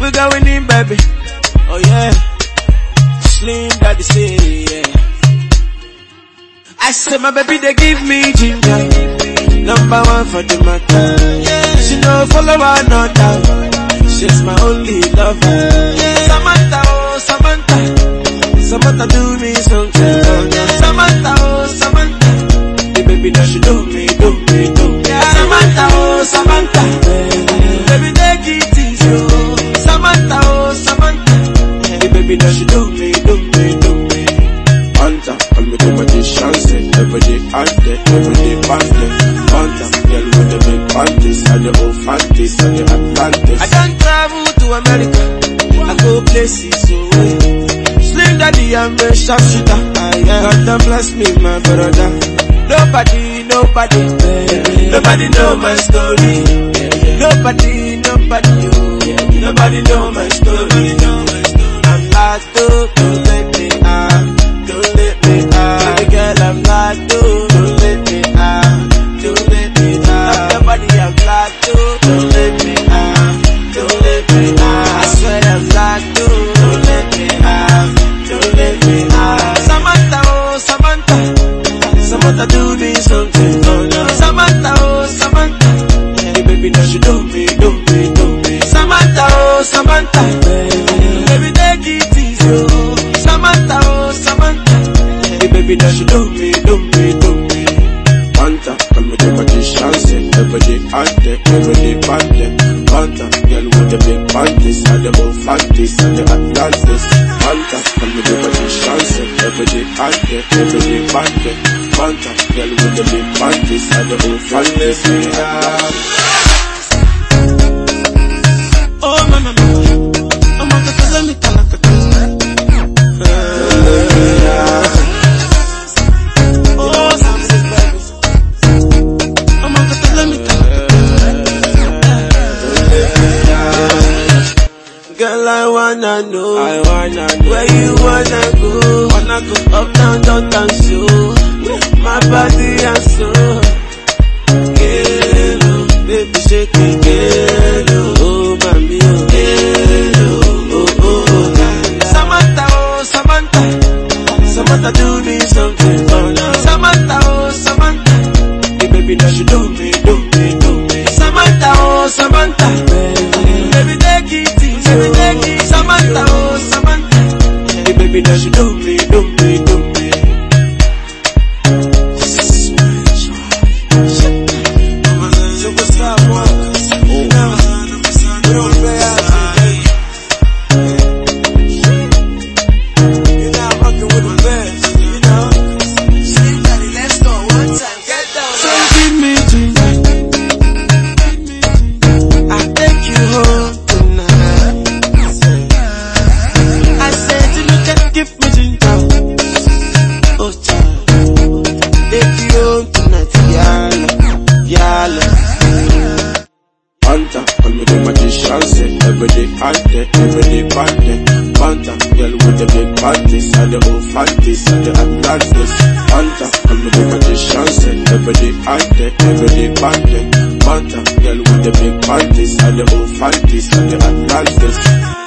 We going in, baby. Oh yeah. Slim daddy say, yeah. I say my baby they give me ginger. Number one for the matter. She no follow another. She's my only lover. Samantha, oh Samantha. Samantha do me something. Samantha, oh Samantha. The baby now she do me, do me, do me. Samantha, oh Samantha. Do me, do me, do me. Hunter, call me the magician, say every day out there, every day back there. Hunter, girl with the big panties, and the old fanties, and the Atlantis. I don't travel to America. I go places so Slim daddy, I'm a sharpshooter. God don't bless me, my brother. Nobody, nobody, nobody know my story. Nobody, nobody, oh. nobody know my story. Samantha, baby take it easy, oh. Samantha, oh Samantha, hey baby now she do me, do me, do me. Hunter, call me the magician, say every day there, every day there. Hunter, girl with the big panties, and the old fanties, and the Atlantis. Hunter, call me the magician, say every day there, every day there. Hunter, girl with the big panties, and the old fanties, and the Atlantis. Oh mama, mama, I'm Girl, I wanna know. I wanna know Where you wanna go? Wanna go up, down, down, down, so My body and soul baby, now she do me, do me, do me So what's up, Call me the magician, say every day I day, every day party. Fanta, girl with the big panties, and the old fatties, and the Atlantis. Fanta, call me the magician, say every day I day, every day party. Fanta, girl with the big panties, and the old fatties, and the Atlantis.